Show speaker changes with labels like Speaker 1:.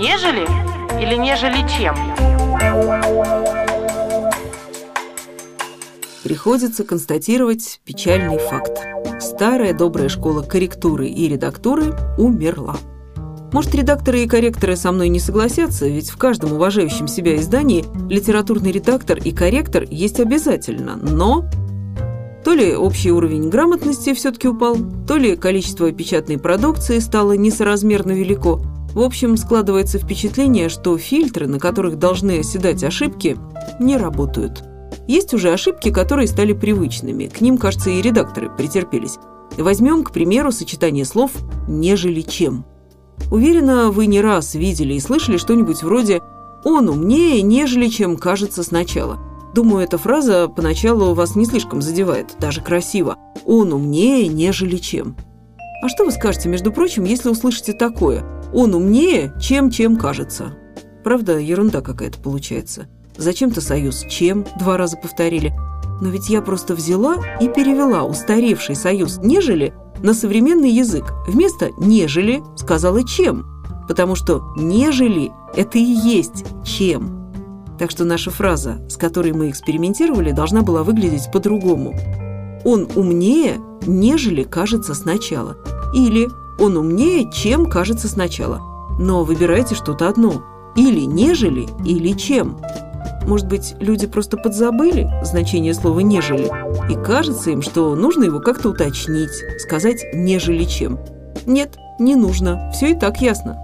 Speaker 1: Нежели или нежели чем?
Speaker 2: Приходится констатировать печальный факт. Старая добрая школа корректуры и редактуры умерла. Может, редакторы и корректоры со мной не согласятся, ведь в каждом уважающем себя издании литературный редактор и корректор есть обязательно, но... То ли общий уровень грамотности все-таки упал, то ли количество печатной продукции стало несоразмерно велико. В общем, складывается впечатление, что фильтры, на которых должны оседать ошибки, не работают. Есть уже ошибки, которые стали привычными. К ним, кажется, и редакторы претерпелись. Возьмем, к примеру, сочетание слов «нежели чем». Уверена, вы не раз видели и слышали что-нибудь вроде «он умнее, нежели чем кажется сначала». Думаю, эта фраза поначалу вас не слишком задевает, даже красиво. «Он умнее, нежели чем». А что вы скажете, между прочим, если услышите такое «он умнее, чем чем кажется»? Правда, ерунда какая-то получается. Зачем-то союз «чем» два раза повторили. Но ведь я просто взяла и перевела устаревший союз «нежели» на современный язык. Вместо «нежели» сказала «чем», потому что «нежели» – это и есть «чем». Так что наша фраза, с которой мы экспериментировали, должна была выглядеть по-другому. «Он умнее, нежели кажется сначала». Или «он умнее, чем кажется сначала». Но выбирайте что-то одно. Или «нежели», или «чем». Может быть, люди просто подзабыли значение слова «нежели», и кажется им, что нужно его как-то уточнить, сказать «нежели чем». Нет, не нужно, все и так ясно.